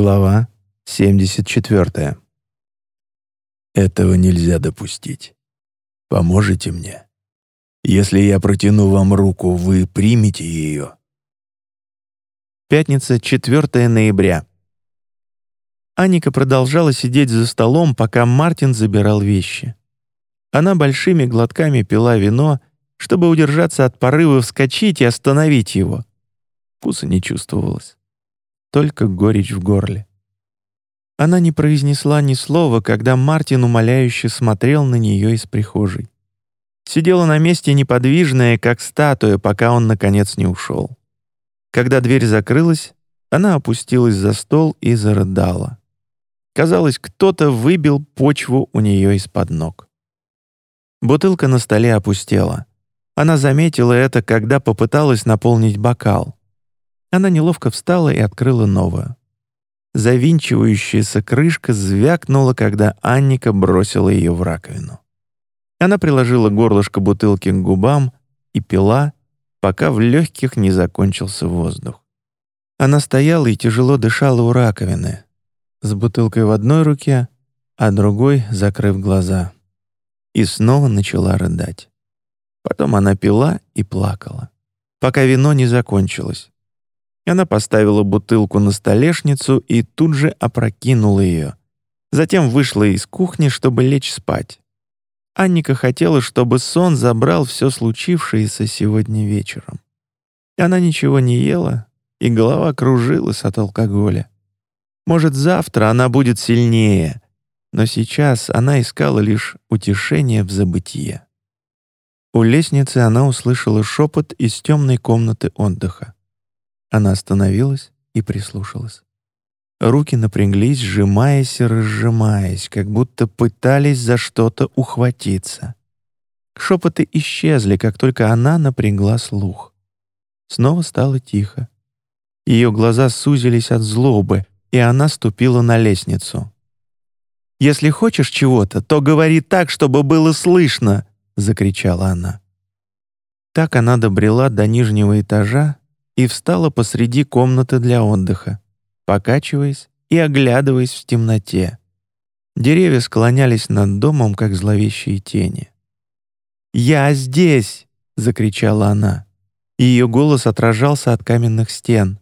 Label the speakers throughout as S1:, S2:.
S1: Глава 74.
S2: Этого нельзя допустить. Поможете мне? Если я протяну вам руку, вы примете ее?
S1: Пятница, 4 ноября. Аника продолжала сидеть за столом, пока Мартин забирал вещи. Она большими глотками пила вино, чтобы удержаться от порыва вскочить и остановить его. Вкуса не чувствовалось. Только горечь в горле. Она не произнесла ни слова, когда Мартин умоляюще смотрел на нее из прихожей. Сидела на месте неподвижная, как статуя, пока он, наконец, не ушел. Когда дверь закрылась, она опустилась за стол и зарыдала. Казалось, кто-то выбил почву у нее из-под ног. Бутылка на столе опустела. Она заметила это, когда попыталась наполнить бокал. Она неловко встала и открыла новую. Завинчивающаяся крышка звякнула, когда Анника бросила ее в раковину. Она приложила горлышко бутылки к губам и пила, пока в легких не закончился воздух. Она стояла и тяжело дышала у раковины, с бутылкой в одной руке, а другой закрыв глаза. И снова начала рыдать. Потом она пила и плакала, пока вино не закончилось. Она поставила бутылку на столешницу и тут же опрокинула ее. Затем вышла из кухни, чтобы лечь спать. Анника хотела, чтобы сон забрал все случившееся сегодня вечером. Она ничего не ела, и голова кружилась от алкоголя. Может, завтра она будет сильнее, но сейчас она искала лишь утешение в забытие. У лестницы она услышала шепот из темной комнаты отдыха. Она остановилась и прислушалась. Руки напряглись, сжимаясь и разжимаясь, как будто пытались за что-то ухватиться. Шепоты исчезли, как только она напрягла слух. Снова стало тихо. Ее глаза сузились от злобы, и она ступила на лестницу. «Если хочешь чего-то, то говори так, чтобы было слышно!» — закричала она. Так она добрела до нижнего этажа и встала посреди комнаты для отдыха покачиваясь и оглядываясь в темноте. Деревья склонялись над домом, как зловещие тени. «Я здесь!» — закричала она. Ее голос отражался от каменных стен.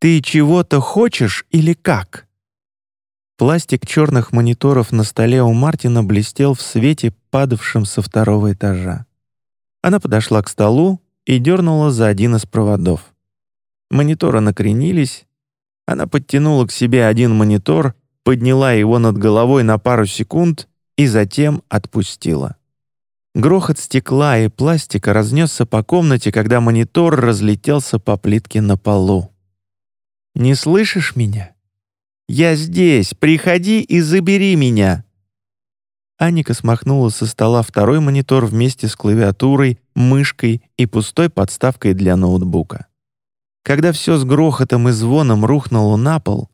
S1: «Ты чего-то хочешь или как?» Пластик черных мониторов на столе у Мартина блестел в свете, падавшем со второго этажа. Она подошла к столу и дернула за один из проводов. Мониторы накренились, она подтянула к себе один монитор, подняла его над головой на пару секунд и затем отпустила. Грохот стекла и пластика разнесся по комнате, когда монитор разлетелся по плитке на полу. «Не слышишь меня? Я здесь, приходи и забери меня!» Аника смахнула со стола второй монитор вместе с клавиатурой, мышкой и пустой подставкой для ноутбука. Когда все с грохотом и звоном рухнуло на пол,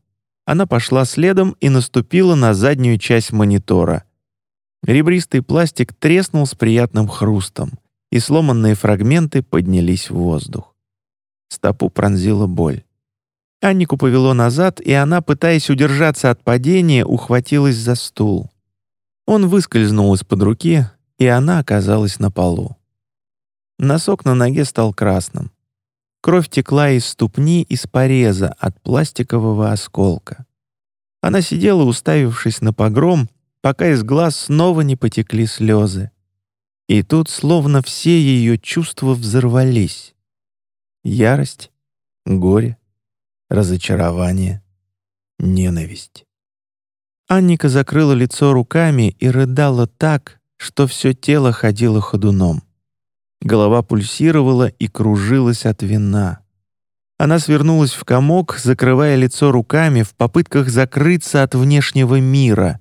S1: она пошла следом и наступила на заднюю часть монитора. Ребристый пластик треснул с приятным хрустом, и сломанные фрагменты поднялись в воздух. Стопу пронзила боль. Аннику повело назад, и она, пытаясь удержаться от падения, ухватилась за стул. Он выскользнул из-под руки, и она оказалась на полу. Носок на ноге стал красным. Кровь текла из ступни из пореза от пластикового осколка. Она сидела, уставившись на погром, пока из глаз снова не потекли слезы. И тут словно все ее чувства взорвались. Ярость, горе, разочарование, ненависть. Анника закрыла лицо руками и рыдала так, что все тело ходило ходуном. Голова пульсировала и кружилась от вина. Она свернулась в комок, закрывая лицо руками в попытках закрыться от внешнего мира.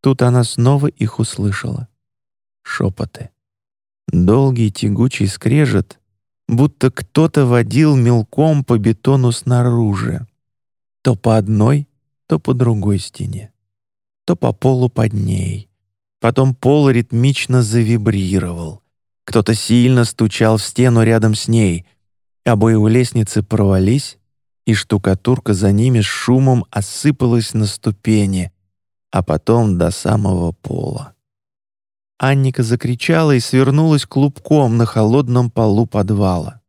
S1: Тут она снова их услышала. Шепоты. Долгий тягучий скрежет, будто кто-то водил мелком по бетону снаружи. То по одной, то по другой стене. То по полу под ней. Потом пол ритмично завибрировал. Кто-то сильно стучал в стену рядом с ней. Обои у лестницы провались, и штукатурка за ними с шумом осыпалась на ступени, а потом до самого пола. Анника закричала и свернулась клубком на холодном полу подвала.